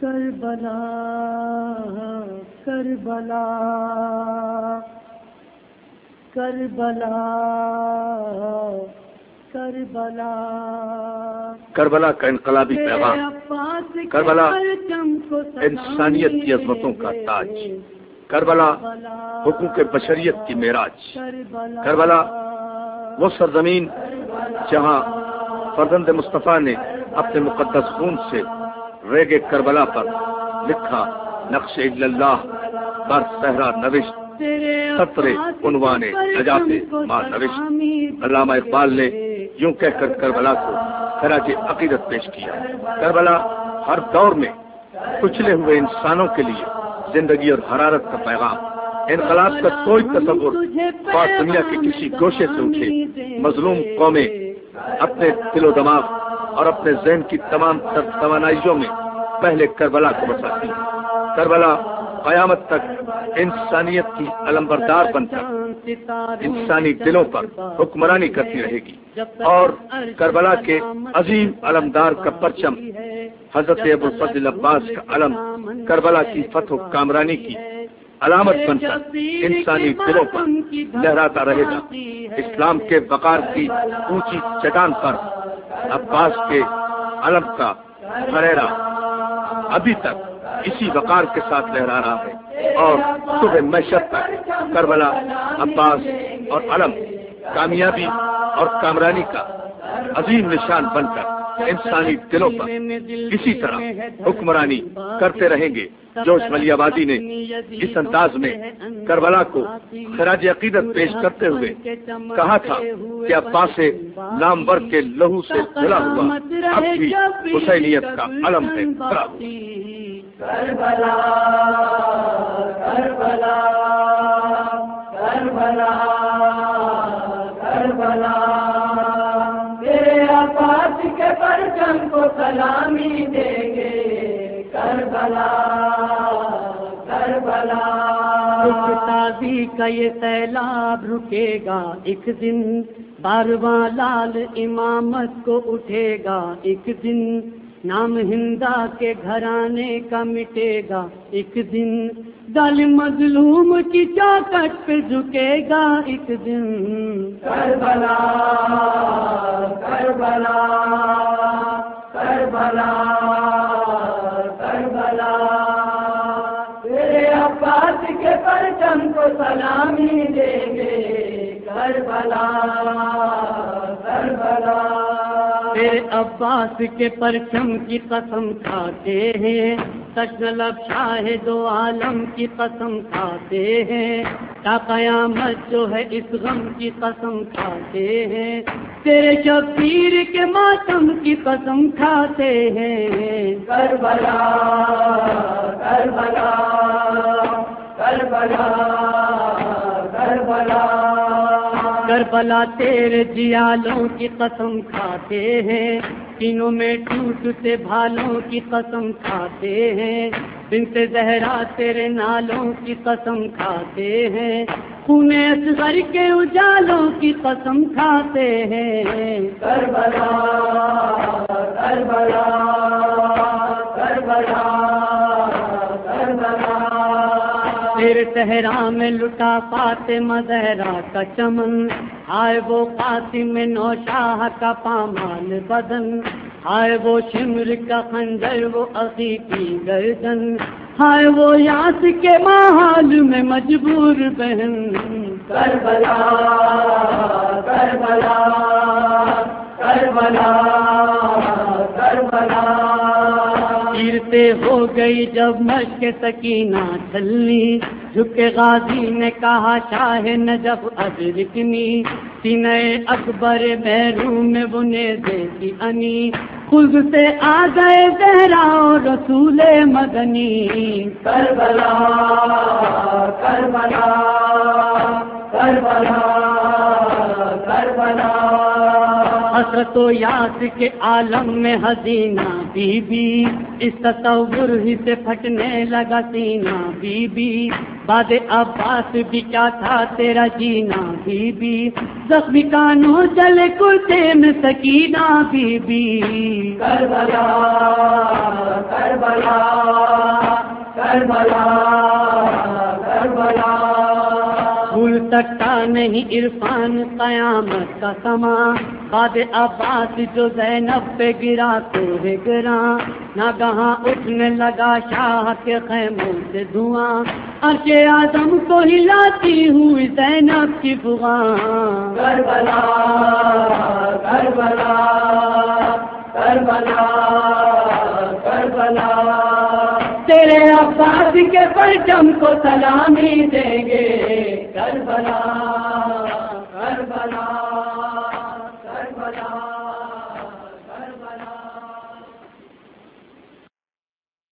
کربلا کربلا کربلا کربلا۔ کربلا کا انقلابی پیغام کربلا انسانیت کی عظمتوں کا تاج کربلا حقوق بشریت کی معراج کربلا وہ سرزمین جہاں فرزند مصطفیٰ نے اپنے مقدس خون سے ریگ کربلا پر لکھا، نقش اللہ بر صحرا نوشت سطرے عنوان نجات ماں نوشت۔ علامہ اقبال نے یوں کہہ کر کربلا کو خراج عقیدت پیش کیا۔ کربلا ہر دور میں کچلے ہوئے انسانوں کے لیے زندگی اور حرارت کا پیغام۔ انقلاب کا کوئی تصور بات دنیا کے کسی گوشے سے اٹھے۔ مظلوم قومیں اپنے دل و دماغ اور اپنے ذہن کی تمام توانائیوں میں پہلے کربلا کو بساتی کربلا قیامت تک انسانیت کی علمبردار بن کر انسانی دلوں پر حکمرانی کرتی رہے گی۔ اور کربلا کے عظیم علمدار کا پرچم حضرت ابو الفضل عباس کا علم کربلا کی فتح و کامرانی کی علامت بن کر انسانی دلوں پر لہراتا رہے گا۔ اسلام کے وقار کی اونچی چٹان پر عباس کے علم کا خریرا ابھی تک اسی وقار کے ساتھ لہرا رہا ہے اور صبح معیشت تک کربلا، عباس اور علم کامیابی اور کامرانی کا عظیم نشان بن کر انسانی دلوں پر اسی طرح حکمرانی کرتے رہیں گے جوش ملی آبادی نے اس انداز میں کربلا کو خراج عقیدت پیش کرتے ہوئے کہا تھا کہ عباس نامور کے لہو سے جلا ہوا اب بھی حسینیت کا علم ہے۔ کربلا کربلا کربلا کربلا تیرے کے پرچم کو سلامی دے گے کربلا کربلا۔ تازی کا یہ سیلاب رکے گا، ایک دن بارواں لال امامت کو اٹھے گا، ایک دن نام ہندا کے گھرانے کا مٹے گا۔ ایک دن دل مظلوم کی چاکٹ پہ جھکے گا۔ ایک دن کربلا کربلا کربلا کربلا۔ تیرے عباس کے پرچم کو سلامی دیں گے۔ کربلا کربلا۔ تیرے عباس کے پرچم کی قسم کھاتے ہیں۔ لب شاہ دو عالم کی قسم کھاتے ہیں۔ تا قیامت جو ہے اس غم کی قسم کھاتے ہیں۔ تیرے شبیر کے ماتم کی قسم کھاتے ہیں۔ کربلا کربلا کربلا کربلا۔ کربلا تیرے جیالوں کی قسم کھاتے ہیں، تینوں میں ٹوٹتے بھالوں کی قسم کھاتے ہیں۔ بن سے زہرا تیرے نالوں کی قسم کھاتے ہیں۔ پونے اصغر کے اجالوں کی قسم کھاتے ہیں۔ کربلا کربلا کربلا۔ پھر صحرا میں لٹا پاتے مزہرا کا چمن۔ آئے وہ قاسم نو شاہ کا پامال بدن۔ آئے وہ شمر کا خنجر، وہ عقی کی گردن۔ ہائے وہ یاس کے محال میں مجبور بہن۔ کربلا کربلا کربلا کربلا۔ گرتے ہو گئی جب مشق سکینہ چلنی جھکے غازی نے کہا، شاہ نجب ادرکنی سینے اکبر بیروں میں بنے دیتی انی۔ خود سے آ گئے زہرا رسول مدنی۔ کربلا کربلا کربلا کربلا۔ حسرت و یاس کے عالم میں حسینہ بی بی اس تصور ہی سے پھٹنے لگا سینا بی بی باد عباس بھی کیا تھا تیرا جینا بی بی زخمی کانوں جلے کرتے میں سکینہ بی بی کربلا کربلا کربلا کربلا۔ سکتا نہیں عرفان قیامت کا سما۔ باد عباس جو زینب پہ گرا تو ہے گرا نہ کہاں اٹھنے لگا شاہ کے خیموں سے دھواں۔ ارشے آدم کو ہلاتی ہوئی زینب کی بغاں کربلا کربلا کربلا کربلا۔ تیرے عباس کے پرچم کو سلامی دیں گے۔ کر بلا